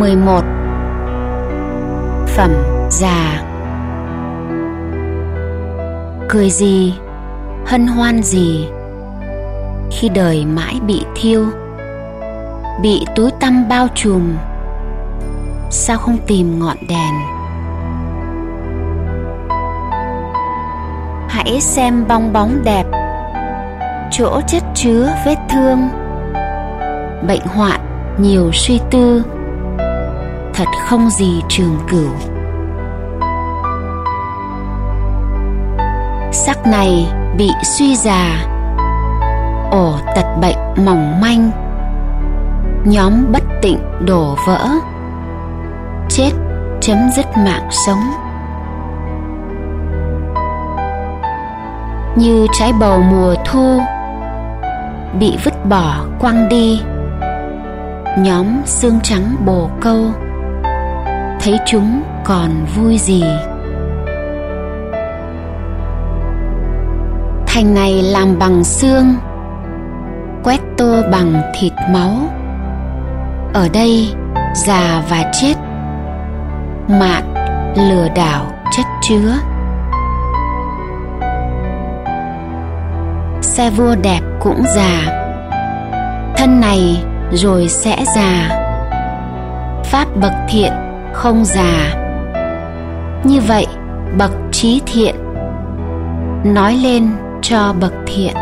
11 Phẩm già. Cười gì, hân hoan gì Khi đời mãi bị thiêu Bị tối tăm bao trùm? Sao không tìm ngọn đèn? Hãy xem bong bóng đẹp Chỗ chất chứa vết thương. Bệnh hoạn nhiều suy tư thật không gì trường cửu. Sắc này bị suy già, ổ tật bệnh mỏng manh. Nhóm bất tịnh đổ vỡ, chết chấm dứt mạng sống. Như trái bầu mùa thu, bị vứt bỏ quăng đi. Nhóm xương trắng bồ câu thấy chúng còn vui gì. Thành này làm bằng xương, quét tô bằng thịt máu. Ở đây, già và chết, mạn, lừa đảo, chất chứa. Xe vua đẹp cũng già, thân này rồi sẽ già. Pháp bậc thiện không già. Như vậy, bậc trí thiện nói lên cho bậc thiện.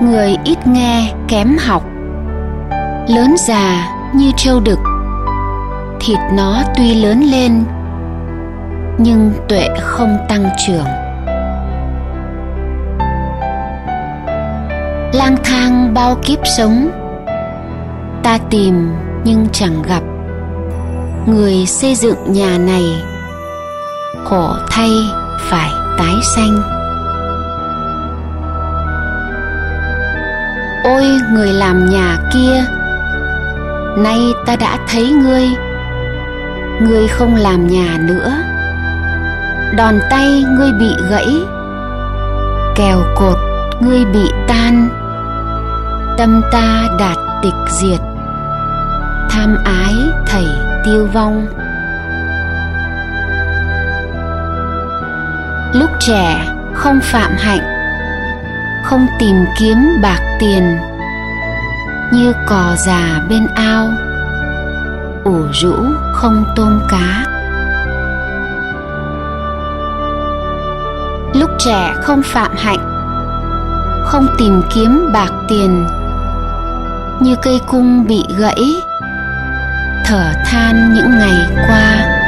Người ít nghe, kém học. Lớn già như trâu đực, thịt nó tuy lớn lên, nhưng tuệ không tăng trưởng. Lang thang bao kiếp sống ta tìm nhưng chẳng gặp. Người xây dựng nhà này, khổ thay phải tái sanh. Ôi, người làm nhà kia, nay ta đã thấy ngươi. Ngươi không làm nhà nữa. Đòn tay ngươi bị gãy, kèo cột ngươi bị tan. Tâm ta đạt tịch diệt tham ái, thầy tiêu vong. Lúc trẻ, không phạm hạnh, không tìm kiếm bạc tiền, như cò già bên ao, ủ rũ không tôm cá. Lúc trẻ không phạm hạnh, không tìm kiếm bạc tiền, như cây cung bị gãy thở than những ngày qua.